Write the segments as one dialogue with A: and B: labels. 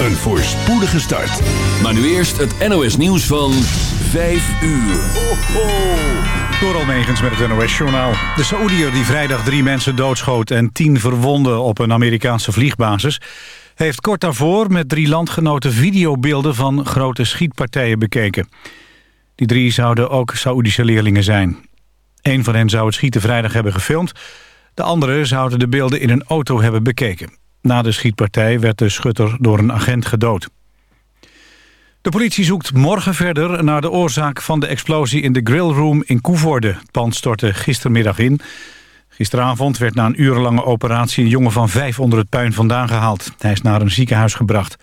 A: een voorspoedige start.
B: Maar nu eerst het NOS nieuws van 5 uur. Ho, ho.
C: Door met het NOS-journaal. De Saoediër die vrijdag drie mensen doodschoot en tien verwonden op een Amerikaanse vliegbasis... heeft kort daarvoor met drie landgenoten videobeelden van grote schietpartijen bekeken. Die drie zouden ook Saoedische leerlingen zijn. Een van hen zou het schieten vrijdag hebben gefilmd. De andere zouden de beelden in een auto hebben bekeken. Na de schietpartij werd de schutter door een agent gedood. De politie zoekt morgen verder naar de oorzaak van de explosie in de grillroom in Koevoorde. Het pand stortte gistermiddag in. Gisteravond werd na een urenlange operatie een jongen van vijf onder het puin vandaan gehaald. Hij is naar een ziekenhuis gebracht.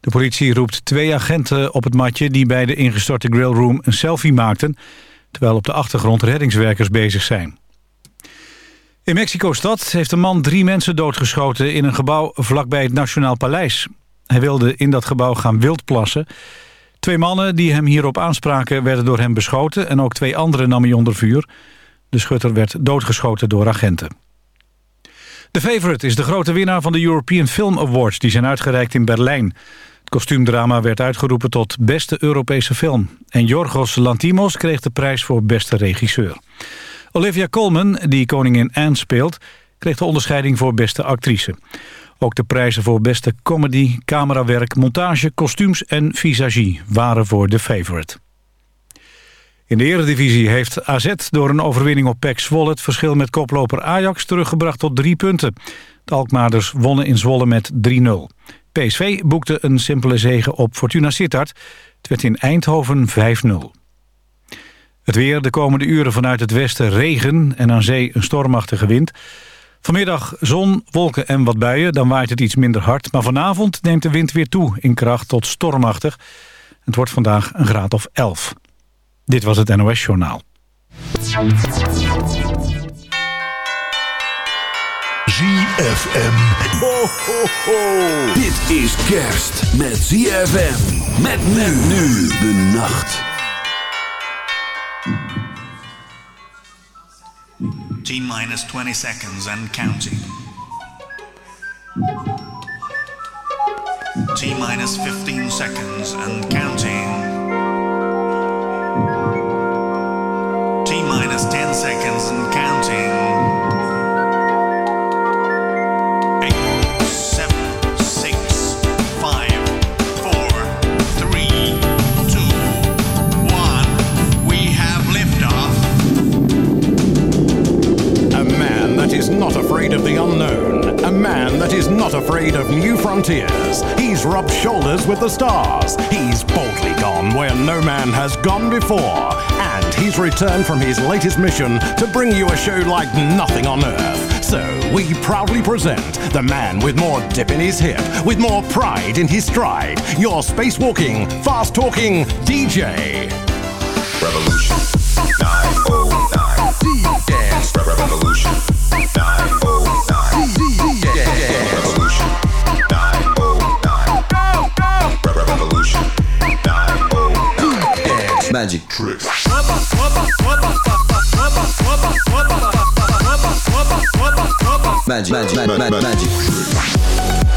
C: De politie roept twee agenten op het matje die bij de ingestorte grillroom een selfie maakten... terwijl op de achtergrond reddingswerkers bezig zijn. In Mexico-stad heeft een man drie mensen doodgeschoten in een gebouw vlakbij het Nationaal Paleis. Hij wilde in dat gebouw gaan wildplassen. Twee mannen die hem hierop aanspraken werden door hem beschoten... en ook twee anderen nam hij onder vuur. De schutter werd doodgeschoten door agenten. The Favorite is de grote winnaar van de European Film Awards... die zijn uitgereikt in Berlijn. Het kostuumdrama werd uitgeroepen tot beste Europese film. En Jorgos Lantimos kreeg de prijs voor beste regisseur. Olivia Colman, die koningin Anne speelt... kreeg de onderscheiding voor beste actrice. Ook de prijzen voor beste comedy, camerawerk, montage, kostuums en visagie waren voor de favorite. In de eredivisie heeft AZ door een overwinning op PEC Zwolle... het verschil met koploper Ajax teruggebracht tot drie punten. De Alkmaarders wonnen in Zwolle met 3-0. PSV boekte een simpele zege op Fortuna Sittard. Het werd in Eindhoven 5-0. Het weer de komende uren vanuit het westen regen en aan zee een stormachtige wind... Vanmiddag zon, wolken en wat buien, dan waait het iets minder hard. Maar vanavond neemt de wind weer toe in kracht tot stormachtig. Het wordt vandaag een graad of 11. Dit was het NOS Journaal.
A: ZFM. Ho, ho, ho. Dit is kerst met ZFM. Met men nu de nacht.
D: T minus 20 seconds and counting. T minus 15 seconds and counting. T minus 10 seconds and counting.
E: Of the unknown. A man that is not afraid of new frontiers. He's rubbed shoulders with the stars. He's boldly gone where no man has gone before. And he's returned from his latest mission to bring you a show like nothing on earth. So we proudly present the man with more dip in his hip, with more pride in his stride. Your spacewalking, fast talking DJ.
F: Revolution 909 Dance Re- Revolution Magic Trick. Magic, magic, magic, magic, magic.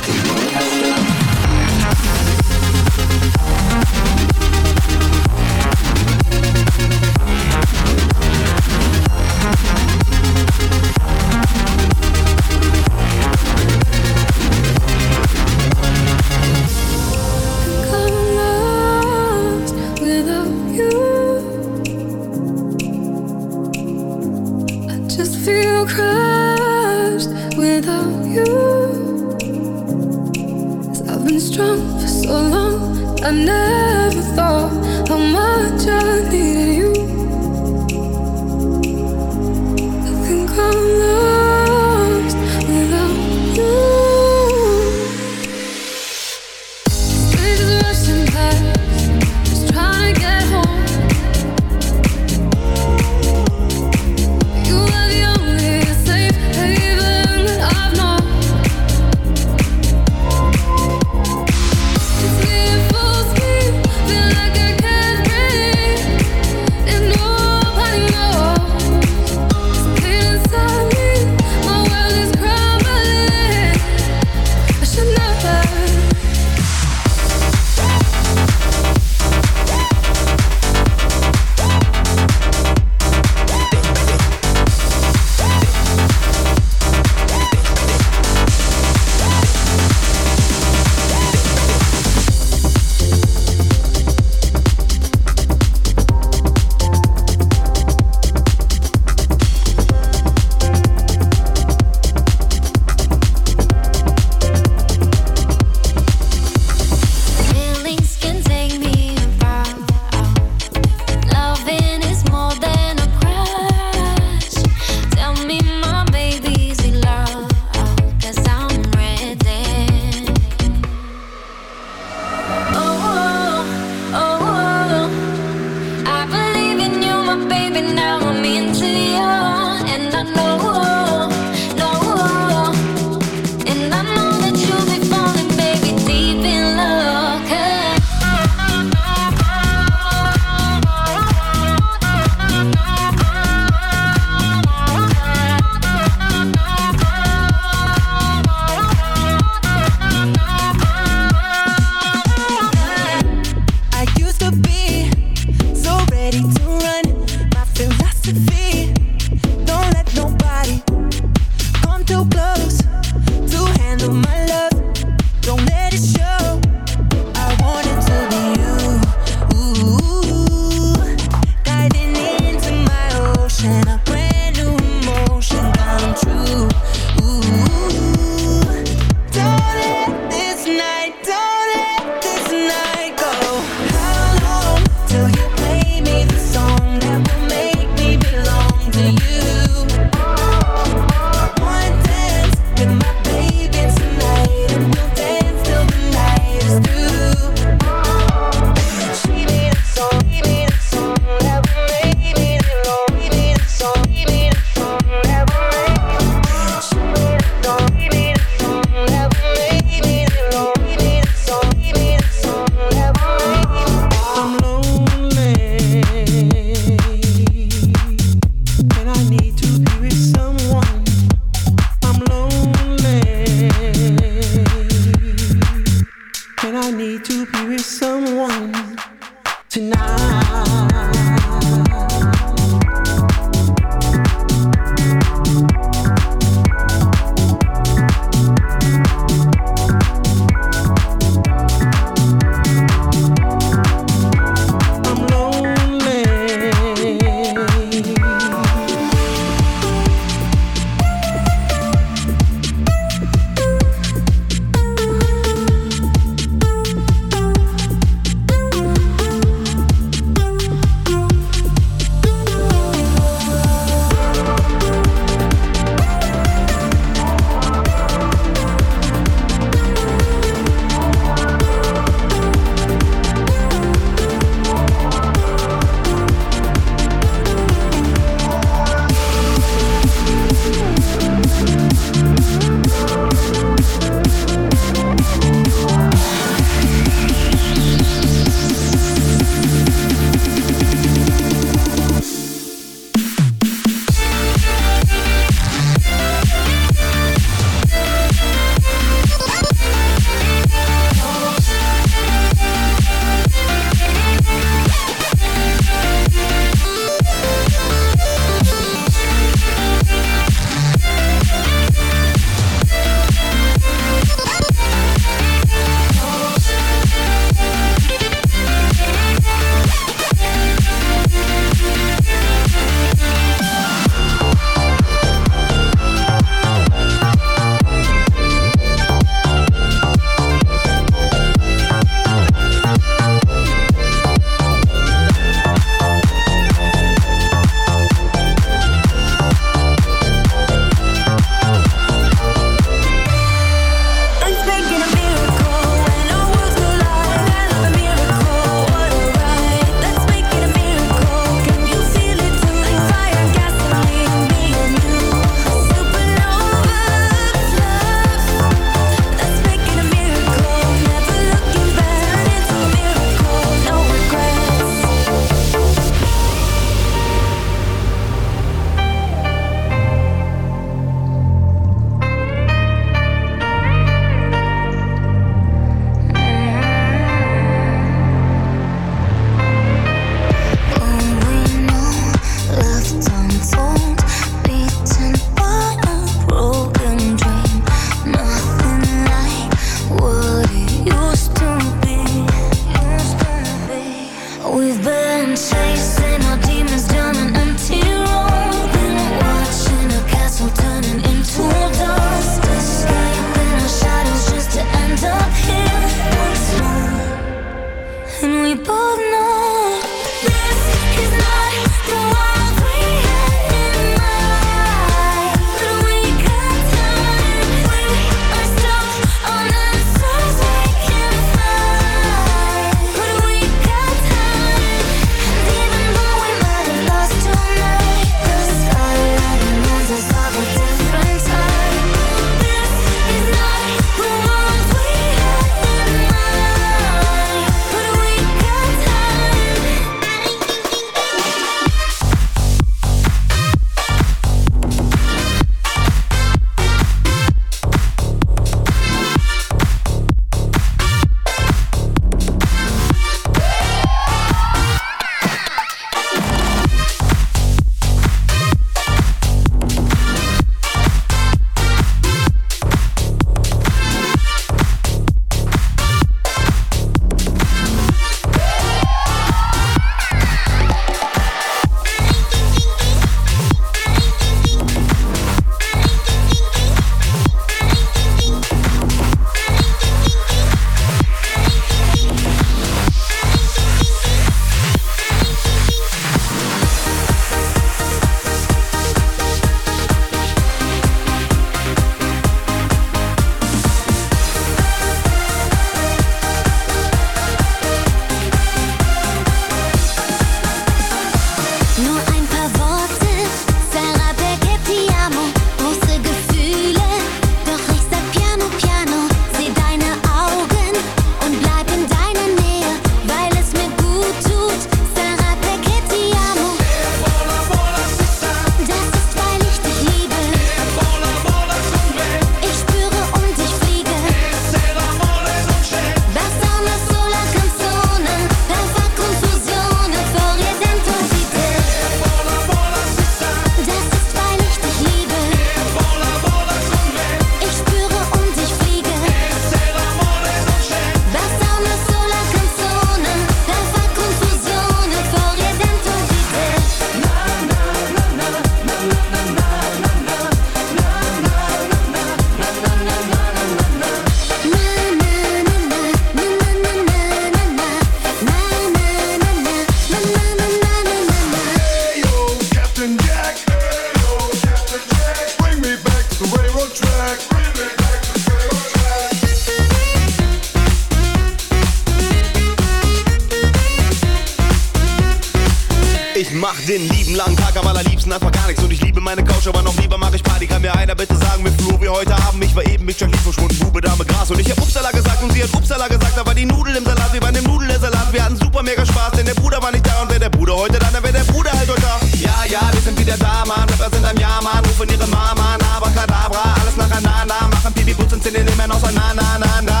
G: listening to him and I was like,
H: nah, nah, nah, nah.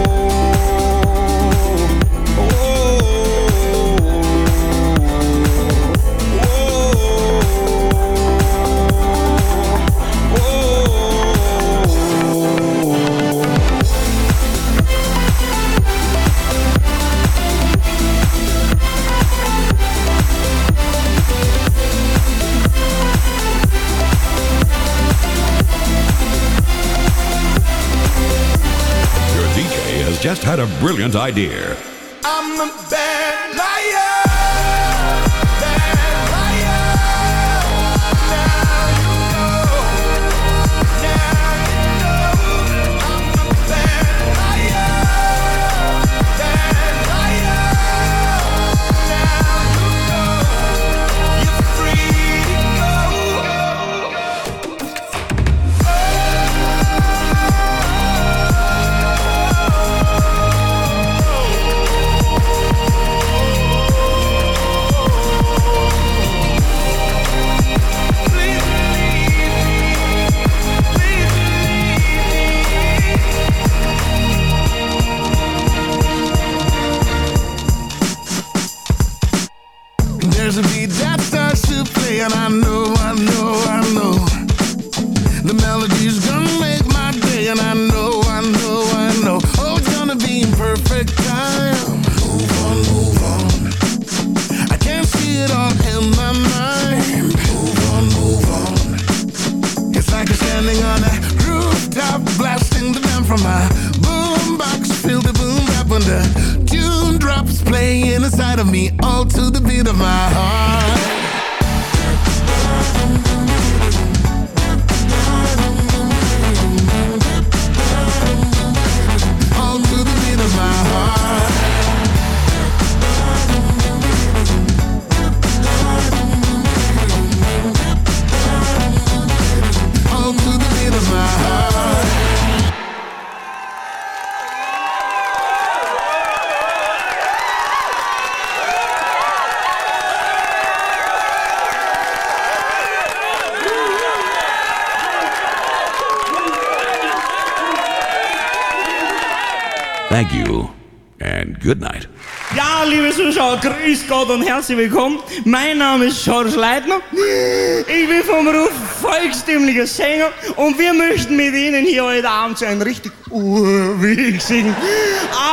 A: had a brilliant idea.
I: I'm a bad
J: Gott und herzlich willkommen. Mein Name ist George Leitner. Ich bin vom Beruf volkstümlicher Sänger und wir möchten mit Ihnen hier heute Abend so ein richtig urwichsigen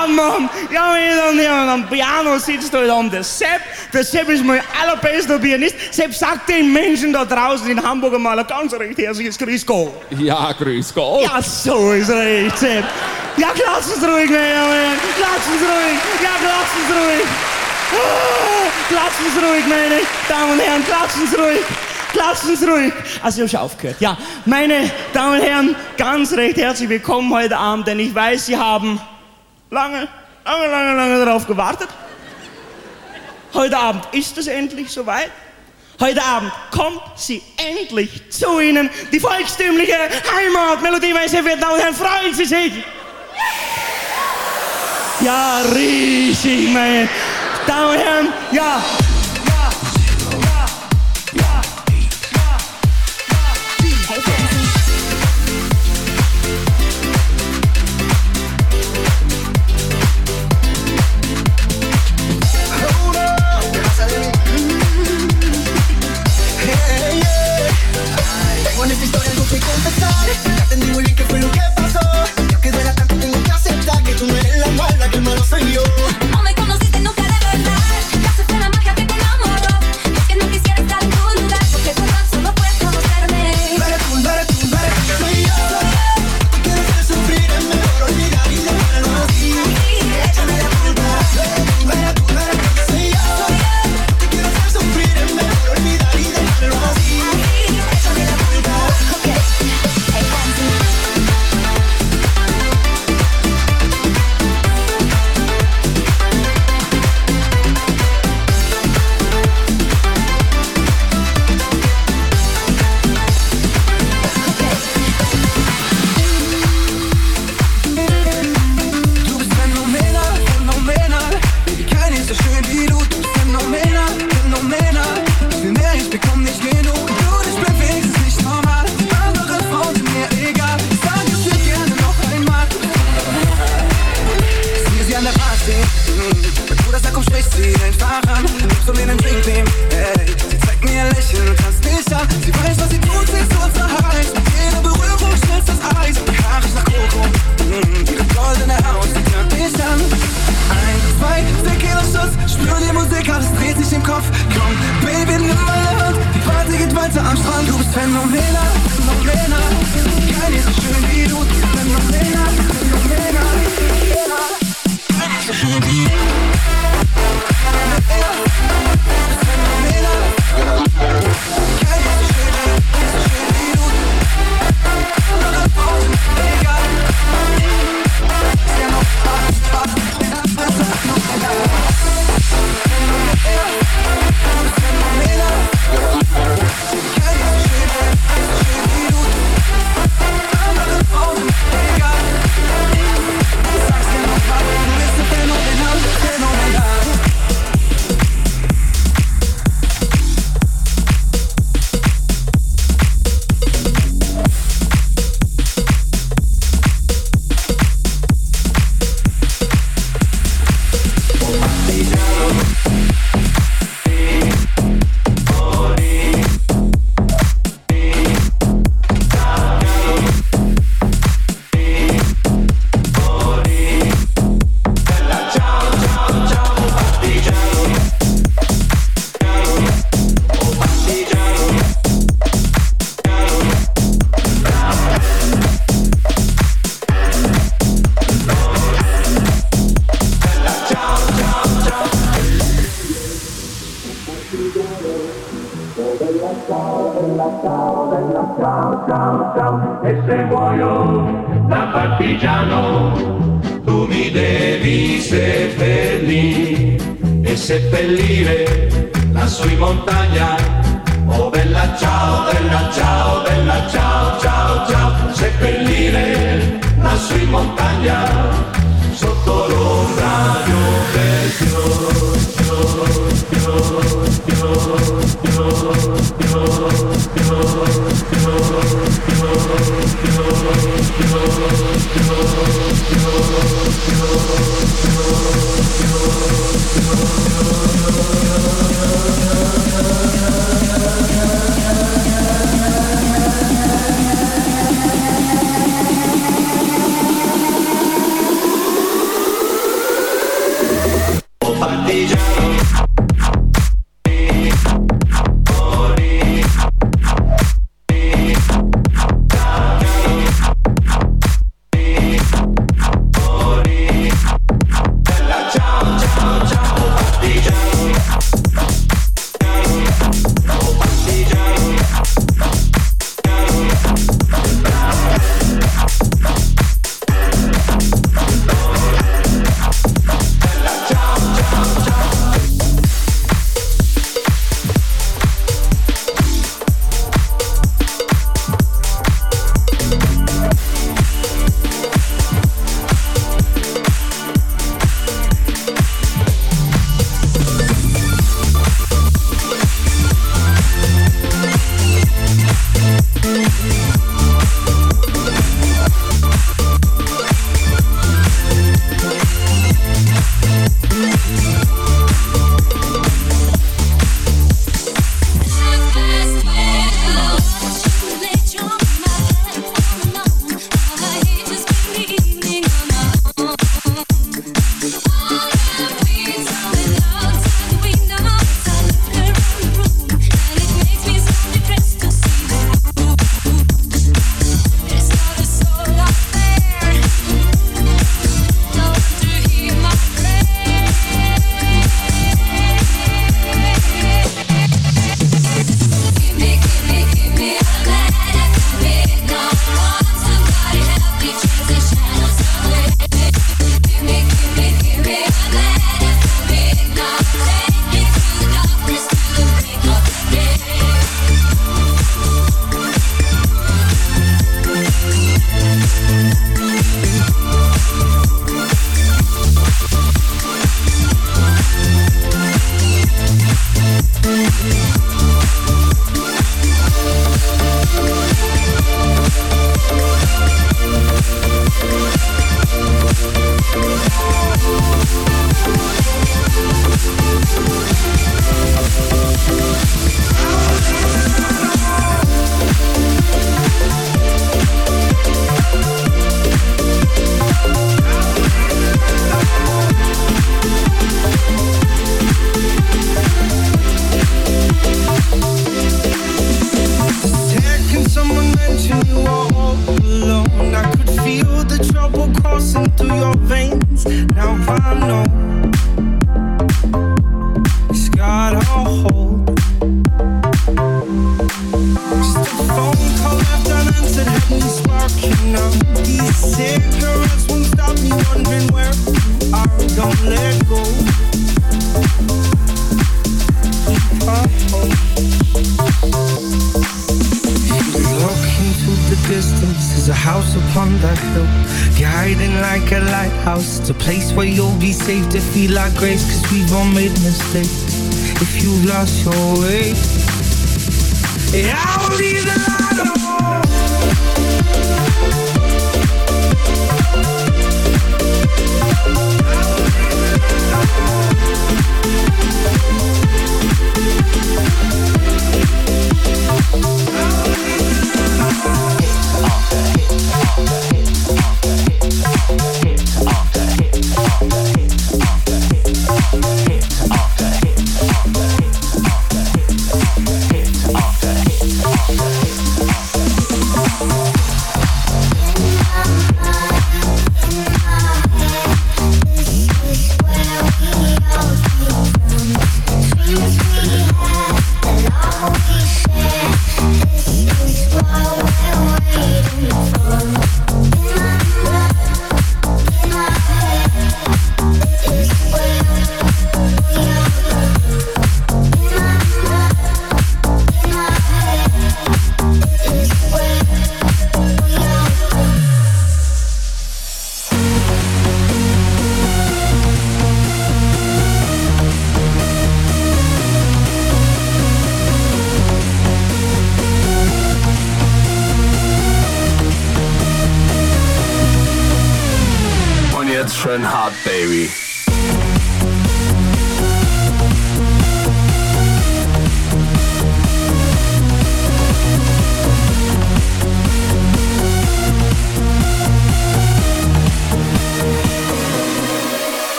J: Abend machen. Ja, meine Damen und Herren, am Piano sitzt heute Abend der Sepp. Der Sepp ist mein allerbester Pianist. Sepp, sagt den Menschen da draußen in Hamburg mal ein ganz recht herzliches Grüß Gott.
K: Ja, grüß Gott.
J: Ja, so ist recht, Sepp. Ja, klatschen Sie ruhig, meine Damen und Herren. Klatschen Sie ruhig. Ja, klatschen Sie ruhig. Ah, Klatschen Sie ruhig, meine Damen und Herren. Klatschen Sie ruhig. Klatschen Sie ruhig. Also, ich habe schon aufgehört. Ja, meine Damen und Herren, ganz recht herzlich willkommen heute Abend, denn ich weiß, Sie haben lange, lange, lange, lange darauf gewartet. Heute Abend ist es endlich soweit. Heute Abend kommt sie endlich zu Ihnen, die volkstümliche Heimatmelodie, meine sehr verehrten Damen und Herren. Freuen Sie sich! Ja, riesig, meine
L: down him, yeah. soy yo.